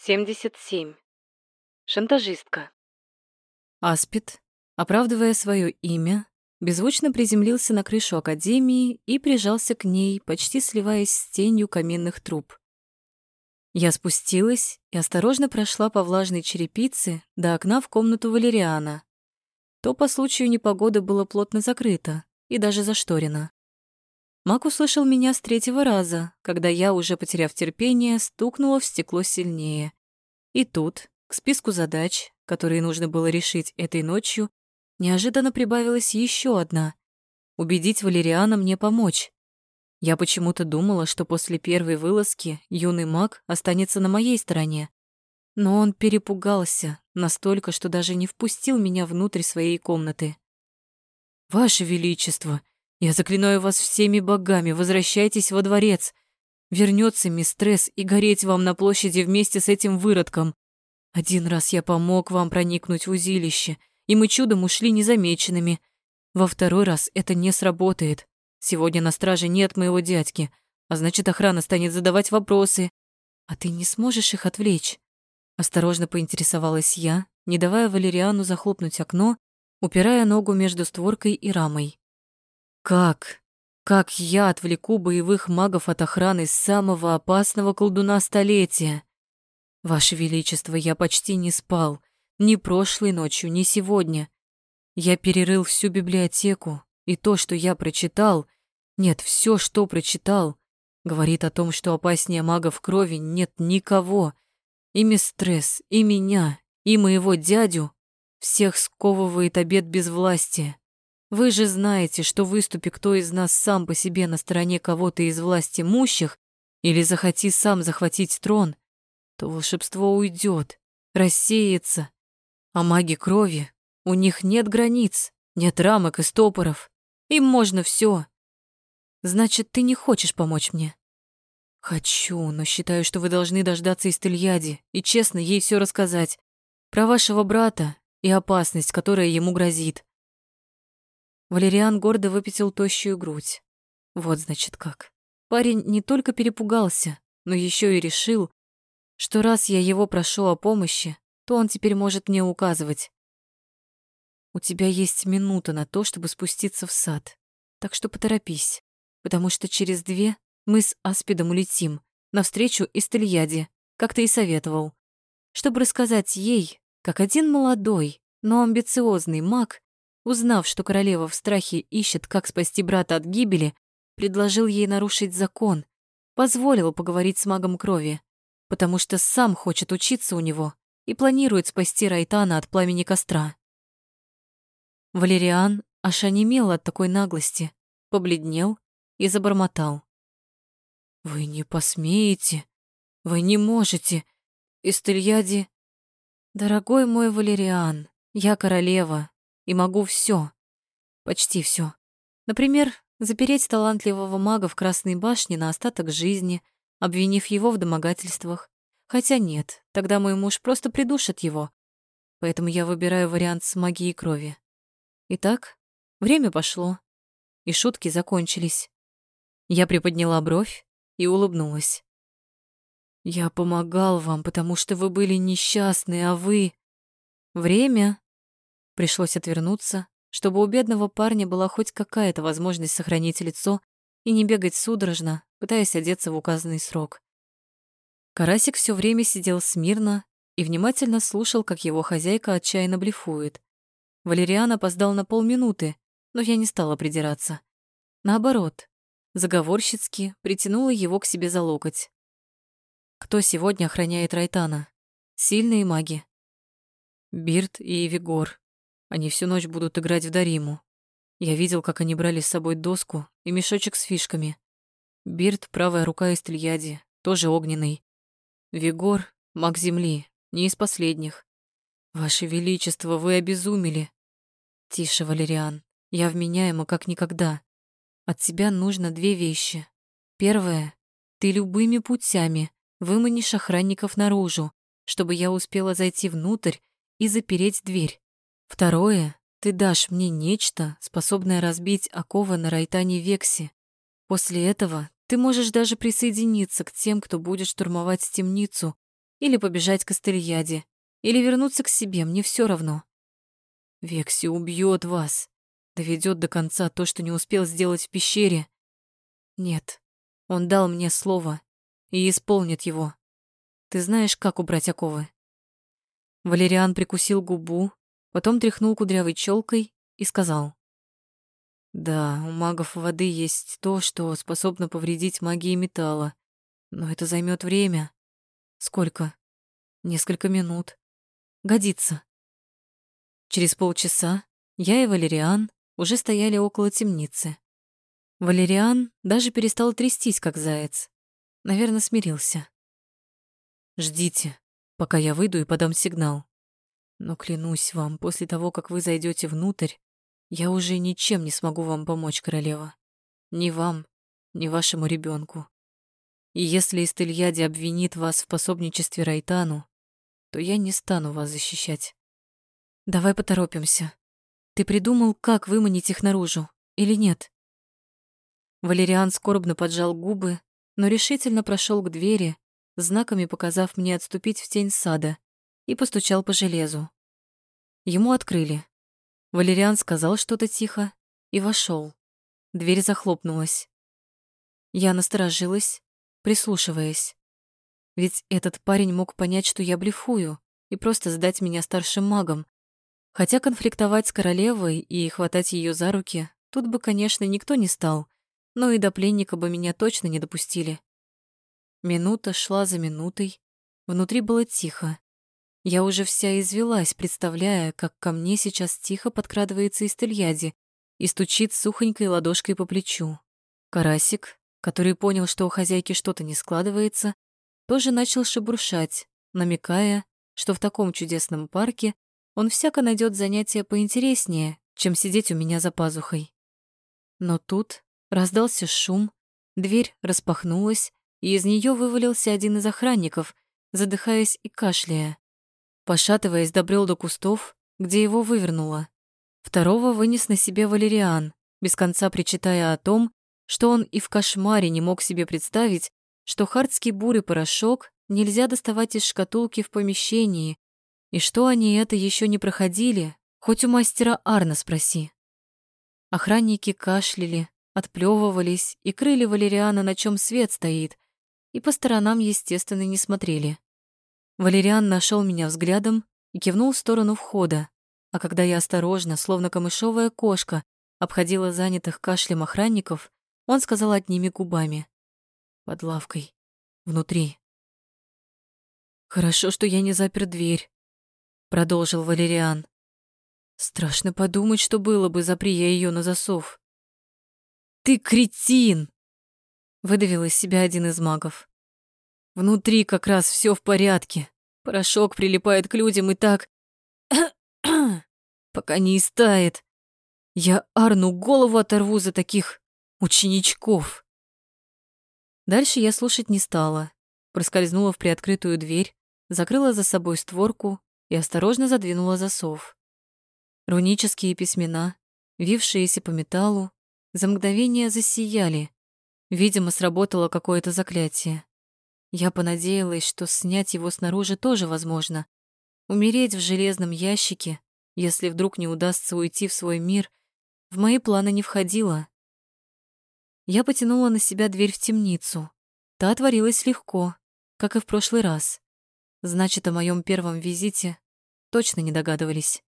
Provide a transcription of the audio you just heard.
77. Шантажистка. Аспид, оправдывая свое имя, беззвучно приземлился на крышу академии и прижался к ней, почти сливаясь с тенью каменных труб. Я спустилась и осторожно прошла по влажной черепице до окна в комнату Валериана. То по случаю непогоды было плотно закрыто и даже зашторено. Мак услышал меня с третьего раза, когда я, уже потеряв терпение, стукнула в стекло сильнее. И тут, к списку задач, которые нужно было решить этой ночью, неожиданно прибавилась еще одна — убедить Валериана мне помочь. Я почему-то думала, что после первой вылазки юный маг останется на моей стороне. Но он перепугался настолько, что даже не впустил меня внутрь своей комнаты. «Ваше Величество!» Я заклинаю вас всеми богами, возвращайтесь во дворец. Вернется мистресс и гореть вам на площади вместе с этим выродком. Один раз я помог вам проникнуть в узилище, и мы чудом ушли незамеченными. Во второй раз это не сработает. Сегодня на страже нет моего дядьки, а значит, охрана станет задавать вопросы. А ты не сможешь их отвлечь? Осторожно поинтересовалась я, не давая Валериану захлопнуть окно, упирая ногу между створкой и рамой. Как? Как я отвлеку боевых магов от охраны самого опасного колдуна столетия? Ваше Величество, я почти не спал. Ни прошлой ночью, ни сегодня. Я перерыл всю библиотеку, и то, что я прочитал, нет, все, что прочитал, говорит о том, что опаснее магов крови нет никого. И мистресс, и меня, и моего дядю всех сковывает обет безвластия. Вы же знаете, что выступи кто из нас сам по себе на стороне кого-то из власти мущих или захоти сам захватить трон, то волшебство уйдет, рассеется. А маги крови, у них нет границ, нет рамок и стопоров. Им можно все. Значит, ты не хочешь помочь мне? Хочу, но считаю, что вы должны дождаться Истельяди и честно ей все рассказать. Про вашего брата и опасность, которая ему грозит. Валериан гордо выпятил тощую грудь. Вот значит как. Парень не только перепугался, но еще и решил, что раз я его прошу о помощи, то он теперь может мне указывать. У тебя есть минута на то, чтобы спуститься в сад, так что поторопись, потому что через две мы с Аспидом улетим навстречу Истельяде, как ты и советовал, чтобы рассказать ей, как один молодой, но амбициозный маг Узнав, что королева в страхе ищет, как спасти брата от гибели, предложил ей нарушить закон, позволил поговорить с магом крови, потому что сам хочет учиться у него и планирует спасти Райтана от пламени костра. Валериан аж онемел от такой наглости, побледнел и забормотал. «Вы не посмеете, вы не можете, Истельяди...» «Дорогой мой Валериан, я королева, и могу все, почти все. Например, запереть талантливого мага в Красной башне на остаток жизни, обвинив его в домогательствах. Хотя нет, тогда мой муж просто придушит его. Поэтому я выбираю вариант с магией крови. Итак, время пошло, и шутки закончились. Я приподняла бровь и улыбнулась. Я помогал вам, потому что вы были несчастны, а вы... Время Пришлось отвернуться, чтобы у бедного парня была хоть какая-то возможность сохранить лицо и не бегать судорожно, пытаясь одеться в указанный срок. Карасик все время сидел смирно и внимательно слушал, как его хозяйка отчаянно блефует. Валериан опоздал на полминуты, но я не стала придираться. Наоборот, заговорщицки притянула его к себе за локоть. Кто сегодня охраняет Райтана? Сильные маги. Бирт и Вигор. Они всю ночь будут играть в Дариму. Я видел, как они брали с собой доску и мешочек с фишками. Бирт — правая рука из Тельяди, тоже огненный. Вигор — маг земли, не из последних. Ваше Величество, вы обезумели. Тише, Валериан, я вменяема как никогда. От тебя нужно две вещи. Первое — ты любыми путями выманишь охранников наружу, чтобы я успела зайти внутрь и запереть дверь. Второе, ты дашь мне нечто, способное разбить оковы на Райтане Векси. После этого ты можешь даже присоединиться к тем, кто будет штурмовать темницу, или побежать к Астельяде, или вернуться к себе, мне все равно. Векси убьет вас, доведет до конца то, что не успел сделать в пещере. Нет, он дал мне слово и исполнит его. Ты знаешь, как убрать оковы? Валериан прикусил губу, потом тряхнул кудрявой челкой и сказал. Да, у магов воды есть то, что способно повредить магии металла. Но это займет время. Сколько? Несколько минут. Годится. Через полчаса я и Валериан уже стояли около темницы. Валериан даже перестал трястись, как заяц. Наверное, смирился. «Ждите, пока я выйду и подам сигнал. Но клянусь вам, после того, как вы зайдете внутрь, я уже ничем не смогу вам помочь, королева. Ни вам, ни вашему ребенку. И если Истельяди обвинит вас в пособничестве Райтану, то я не стану вас защищать. Давай поторопимся. Ты придумал, как выманить их наружу, или нет? Валериан скорбно поджал губы, но решительно прошел к двери, знаками показав мне отступить в тень сада, и постучал по железу. Ему открыли. Валериан сказал что-то тихо и вошел. Дверь захлопнулась. Я насторожилась, прислушиваясь. Ведь этот парень мог понять, что я блефую, и просто сдать меня старшим магом. Хотя конфликтовать с королевой и хватать ее за руки тут бы, конечно, никто не стал, но и до пленника бы меня точно не допустили. Минута шла за минутой, внутри было тихо. Я уже вся извелась, представляя, как ко мне сейчас тихо подкрадывается Истельяди и стучит сухонькой ладошкой по плечу. Карасик, который понял, что у хозяйки что-то не складывается, тоже начал шебуршать, намекая, что в таком чудесном парке он всяко найдет занятие поинтереснее, чем сидеть у меня за пазухой. Но тут раздался шум, дверь распахнулась, и из нее вывалился один из охранников, задыхаясь и кашляя. Пошатываясь, добрел до кустов, где его вывернуло. Второго вынес на себе Валериан, без конца причитая о том, что он и в кошмаре не мог себе представить, что хардский бурый порошок нельзя доставать из шкатулки в помещении, и что они это еще не проходили, хоть у мастера Арна спроси. Охранники кашляли, отплевывались и крыли Валериана, на чем свет стоит, и по сторонам, естественно, не смотрели. Валериан нашел меня взглядом и кивнул в сторону входа, а когда я осторожно, словно камышовая кошка, обходила занятых кашлем охранников, он сказал одними губами. Под лавкой. Внутри. «Хорошо, что я не запер дверь», — продолжил Валериан. «Страшно подумать, что было бы, запри я ее на засов». «Ты кретин!» — выдавил из себя один из магов. «Внутри как раз все в порядке. Порошок прилипает к людям и так... пока не истает. Я Арну голову оторву за таких Ученичков. Дальше я слушать не стала. Проскользнула в приоткрытую дверь, закрыла за собой створку и осторожно задвинула засов. Рунические письмена, вившиеся по металлу, за мгновение засияли. Видимо, сработало какое-то заклятие. Я понадеялась, что снять его снаружи тоже возможно. Умереть в железном ящике, если вдруг не удастся уйти в свой мир, в мои планы не входило. Я потянула на себя дверь в темницу. Та отворилась легко, как и в прошлый раз. Значит, о моем первом визите точно не догадывались.